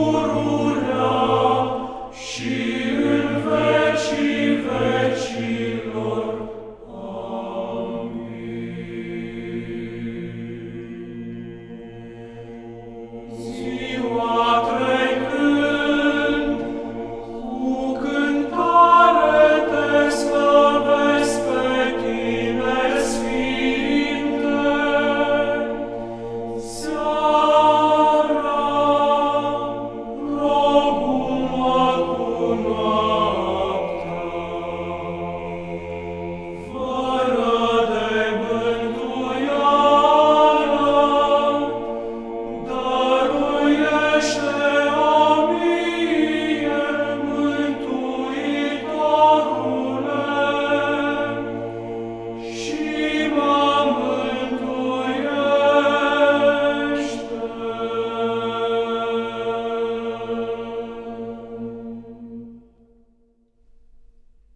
Guru